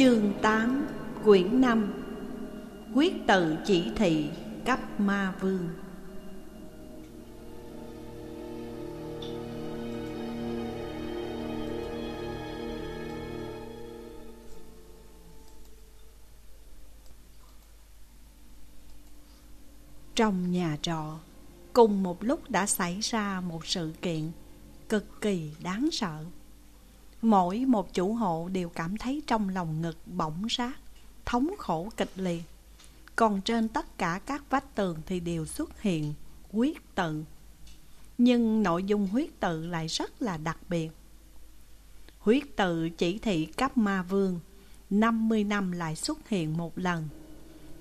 Chương 8 Quyển 5 Quyết tự chỉ thị cấp ma vương. Trong nhà trọ, Cùng một lúc đã xảy ra một sự kiện Cực kỳ đáng sợ. Mỗi một chủ hộ đều cảm thấy trong lòng ngực bỏng rát, thống khổ kịch liệt. Còn trên tất cả các vách tường thì đều xuất hiện huyết tự. Nhưng nội dung huyết tự lại rất là đặc biệt. Huyết tự chỉ thị cấp ma vương, 50 năm lại xuất hiện một lần.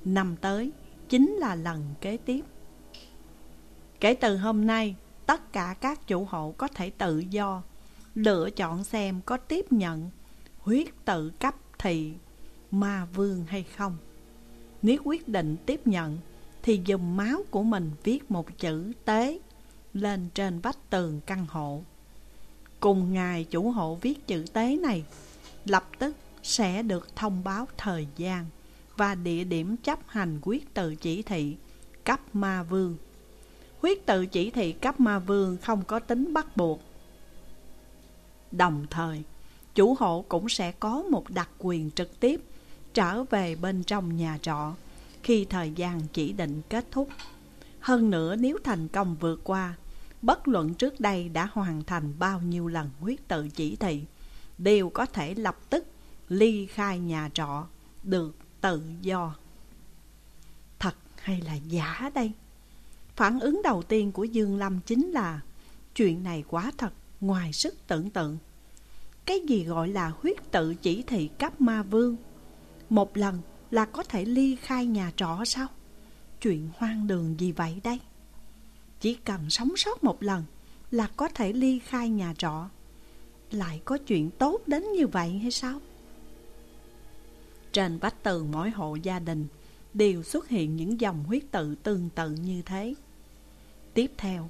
Năm tới chính là lần kế tiếp. Kể từ hôm nay, tất cả các chủ hộ có thể tự do lựa chọn xem có tiếp nhận huyết tự cấp thì ma vương hay không. Nếu quyết định tiếp nhận thì dùng máu của mình viết một chữ tế lên trên vách tường căn hộ. Cùng ngài chủ hộ viết chữ tế này, lập tức sẽ được thông báo thời gian và địa điểm chấp hành quyết tự chỉ thị cấp ma vương. Huyết tự chỉ thị cấp ma vương không có tính bắt buộc Đồng thời, chủ hộ cũng sẽ có một đặc quyền trực tiếp trở về bên trong nhà trọ khi thời gian chỉ định kết thúc. Hơn nữa nếu thành công vượt qua, bất luận trước đây đã hoàn thành bao nhiêu lần quyết tự chỉ thị, đều có thể lập tức ly khai nhà trọ, được tự do. Thật hay là giả đây? Phản ứng đầu tiên của Dương Lâm chính là chuyện này quá thật ngoài sức tưởng tượng. Cái gì gọi là huyết tự chỉ thị cấp ma vương? Một lần là có thể ly khai nhà trọ sao? Chuyện hoang đường gì vậy đây? Chỉ cần sống sót một lần là có thể ly khai nhà trọ. Lại có chuyện tốt đến như vậy hay sao? Trên vách tường mỗi hộ gia đình đều xuất hiện những dòng huyết tự tương tự như thế. Tiếp theo,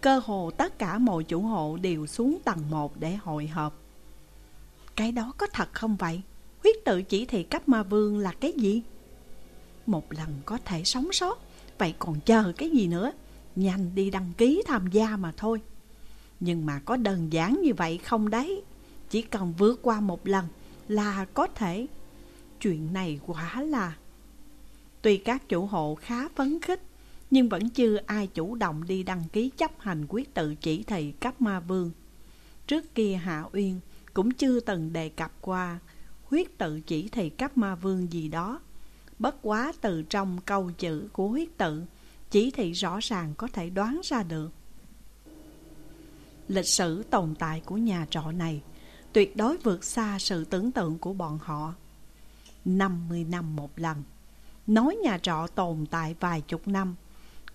cơ hồ tất cả mọi chủ hộ đều xuống tầng 1 để hội họp. Cái đó có thật không vậy? Huyết tự chỉ thị cấp ma vương là cái gì? Một lần có thể sống sót, Vậy còn chờ cái gì nữa? Nhanh đi đăng ký tham gia mà thôi. Nhưng mà có đơn giản như vậy không đấy. Chỉ cần vượt qua một lần Là có thể. Chuyện này quả là Tuy các chủ hộ khá phấn khích, Nhưng vẫn chưa ai chủ động đi đăng ký chấp hành quyết tự chỉ thị cấp ma vương. Trước kia Hạ Uyên cũng chưa từng đề cập qua huyết tự chỉ thị cấp ma vương gì đó. Bất quá từ trong câu chữ của huyết tự, chỉ thị rõ ràng có thể đoán ra được. Lịch sử tồn tại của nhà trọ này tuyệt đối vượt xa sự tưởng tượng của bọn họ. 50 năm một lần, nói nhà trọ tồn tại vài chục năm,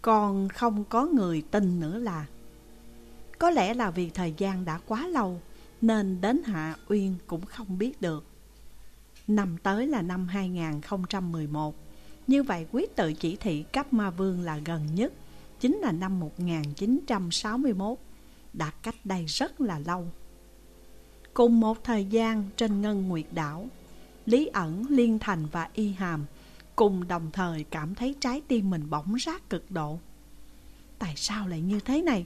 còn không có người tin nữa là Có lẽ là vì thời gian đã quá lâu nên đến Hạ Uyên cũng không biết được. Năm tới là năm 2011, như vậy quyết tự chỉ thị cấp ma vương là gần nhất, chính là năm 1961, đã cách đây rất là lâu. Cùng một thời gian trên Ngân Nguyệt Đảo, Lý ẩn, Liên Thành và Y Hàm cùng đồng thời cảm thấy trái tim mình bỏng rát cực độ. Tại sao lại như thế này?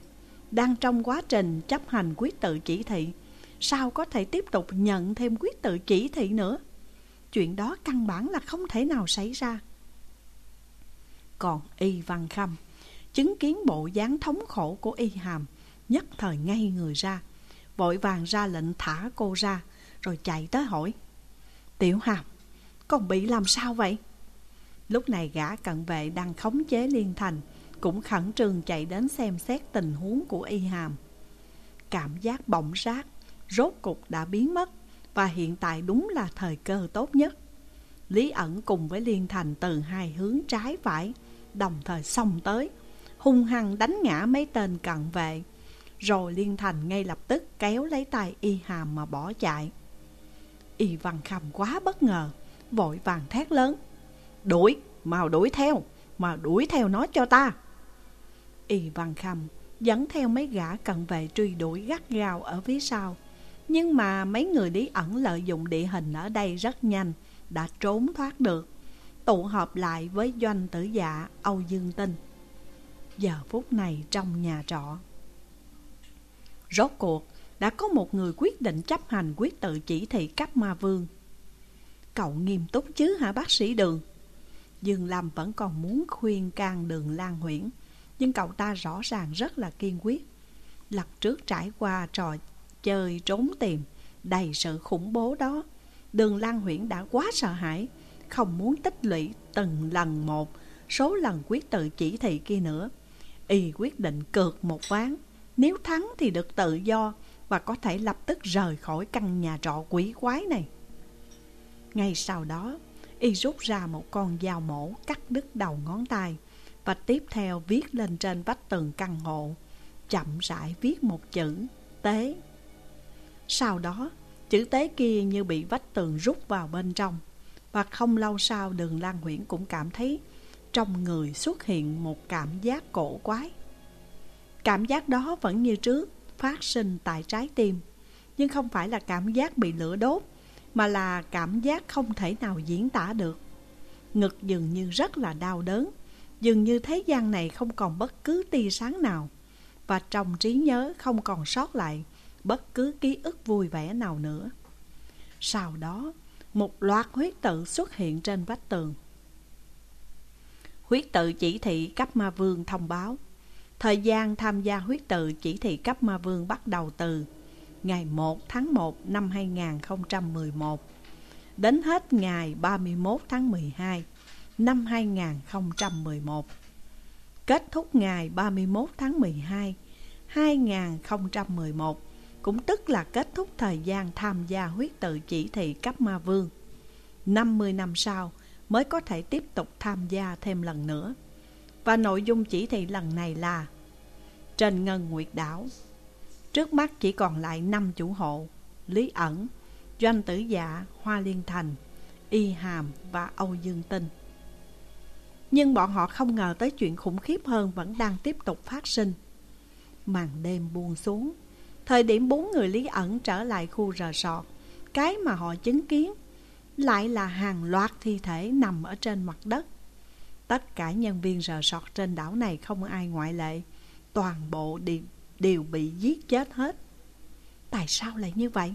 Đang trong quá trình chấp hành quyết tự chỉ thị, sao có thể tiếp tục nhận thêm quyết tự chỉ thị nữa? Chuyện đó căn bản là không thể nào xảy ra. Còn Y Văn Khâm, chứng kiến bộ dáng thống khổ của Y Hàm, nhất thời ngay người ra, vội vàng ra lệnh thả cô ra, rồi chạy tới hỏi. Tiểu Hàm, con bị làm sao vậy? Lúc này gã cận vệ đang khống chế liên thành, cũng khẩn trương chạy đến xem xét tình huống của Y Hàm. Cảm giác bỗng rác rốt cục đã biến mất và hiện tại đúng là thời cơ tốt nhất. Lý ẩn cùng với Liên Thành từ hai hướng trái phải, đồng thời xông tới, hung hăng đánh ngã mấy tên cận vệ. Rồi Liên Thành ngay lập tức kéo lấy tay Y Hàm mà bỏ chạy. Y Văn Khâm quá bất ngờ, vội vàng thét lớn. Đuổi, mau đuổi theo, mà đuổi theo nó cho ta. Y Văn Khâm dẫn theo mấy gã cận vệ truy đuổi gắt gao ở phía sau nhưng mà mấy người lý ẩn lợi dụng địa hình ở đây rất nhanh, Đã trốn thoát được. Tụ họp lại với doanh tử dạ Âu Dương Tinh. Giờ phút này trong nhà trọ. Rốt cuộc, đã có một người quyết định chấp hành quyết tự chỉ thị cấp ma vương. Cậu nghiêm túc chứ hả, bác sĩ Đường? Dương Lâm vẫn còn muốn khuyên can đường Lan Huyễn Nhưng cậu ta rõ ràng rất là kiên quyết. Lần trước trải qua trò chơi trốn tìm. Đầy sự khủng bố đó. Đường Lan Huyễn đã quá sợ hãi. Không muốn tích lũy từng lần một Số lần quyết tự chỉ thị kia nữa. Y quyết định cược một ván. Nếu thắng thì được tự do Và có thể lập tức rời khỏi căn nhà trọ quỷ quái này. Ngay sau đó, y rút ra một con dao mổ cắt đứt đầu ngón tay và tiếp theo viết lên trên vách tường căn hộ, chậm rãi viết một chữ tế. Sau đó, chữ tế kia như bị vách tường rút vào bên trong và không lâu sau đường Lan Huyễn cũng cảm thấy trong người xuất hiện một cảm giác cổ quái. Cảm giác đó vẫn như trước, phát sinh tại trái tim, nhưng không phải là cảm giác bị lửa đốt mà là cảm giác không thể nào diễn tả được. Ngực dường như rất là đau đớn, dường như thế gian này không còn bất cứ tia sáng nào, và trong trí nhớ không còn sót lại bất cứ ký ức vui vẻ nào nữa. Sau đó, một loạt huyết tự xuất hiện trên vách tường. Huyết tự chỉ thị cấp ma vương thông báo Thời gian tham gia huyết tự chỉ thị cấp ma vương bắt đầu từ ngày 1 tháng 1 năm 2011 đến hết ngày 31 tháng 12 năm 2011. Kết thúc ngày 31 tháng 12 2011 cũng tức là kết thúc thời gian tham gia huyết tự chỉ thị cấp ma vương. 50 năm sau mới có thể tiếp tục tham gia thêm lần nữa. Và nội dung chỉ thị lần này là Trên Ngân Nguyệt Đảo Trước mắt chỉ còn lại năm chủ hộ Lý ẩn, Doanh tử dạ, Hoa Liên Thành, Y Hàm và Âu Dương Tinh Nhưng bọn họ không ngờ tới chuyện khủng khiếp hơn vẫn đang tiếp tục phát sinh Màn đêm buông xuống Thời điểm bốn người Lý ẩn trở lại khu rờ sọt Cái mà họ chứng kiến Lại là hàng loạt thi thể nằm ở trên mặt đất Tất cả nhân viên rờ sọt trên đảo này không ai ngoại lệ Toàn bộ đều đều bị giết chết hết. Tại sao lại như vậy?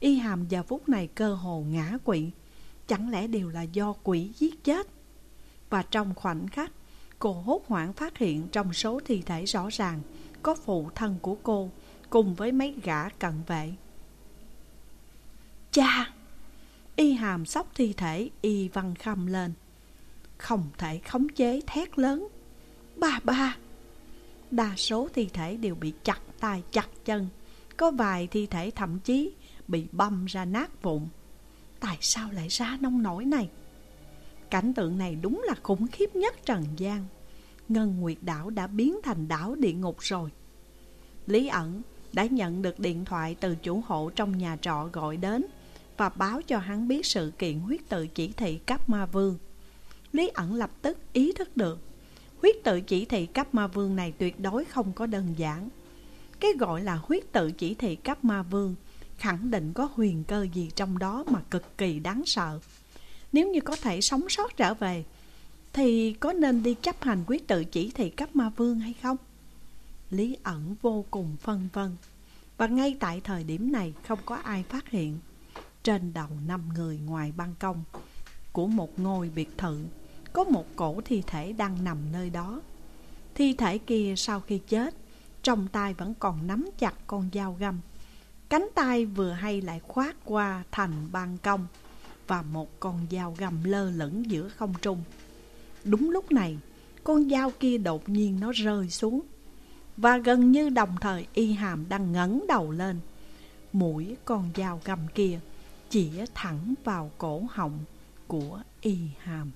Y hàm giờ phút này cơ hồ ngã quỵ, chẳng lẽ đều là do quỷ giết chết? Và trong khoảnh khắc, cô hốt hoảng phát hiện trong số thi thể rõ ràng có phụ thân của cô cùng với mấy gã cận vệ. Cha! Y hàm sóc thi thể, y văn khâm lên. Không thể khống chế thét lớn. Ba ba! Đa số thi thể đều bị chặt tay, chặt chân Có vài thi thể thậm chí bị băm ra nát vụn Tại sao lại ra nông nổi này Cảnh tượng này đúng là khủng khiếp nhất trần gian Ngân Nguyệt đảo đã biến thành đảo địa ngục rồi Lý ẩn đã nhận được điện thoại từ chủ hộ trong nhà trọ gọi đến Và báo cho hắn biết sự kiện huyết tự chỉ thị cấp ma vương. Lý ẩn lập tức ý thức được, Huyết tự chỉ thị cấp ma vương này tuyệt đối không có đơn giản. Cái gọi là huyết tự chỉ thị cấp ma vương Khẳng định có huyền cơ gì trong đó mà cực kỳ đáng sợ. Nếu như có thể sống sót trở về, Thì có nên đi chấp hành quyết tự chỉ thị cấp ma vương hay không? Lý ẩn vô cùng phân vân Và ngay tại thời điểm này không có ai phát hiện Trên đầu năm người ngoài ban công Của một ngôi biệt thự có một cổ thi thể đang nằm nơi đó. Thi thể kia sau khi chết, trong tay vẫn còn nắm chặt con dao găm. Cánh tay vừa hay lại khoát qua thành ban công và một con dao găm lơ lửng giữa không trung. Đúng lúc này, con dao kia đột nhiên nó rơi xuống. Và gần như đồng thời y hàm đang ngẩng đầu lên. Mũi con dao găm kia chỉ thẳng vào cổ họng của y hàm.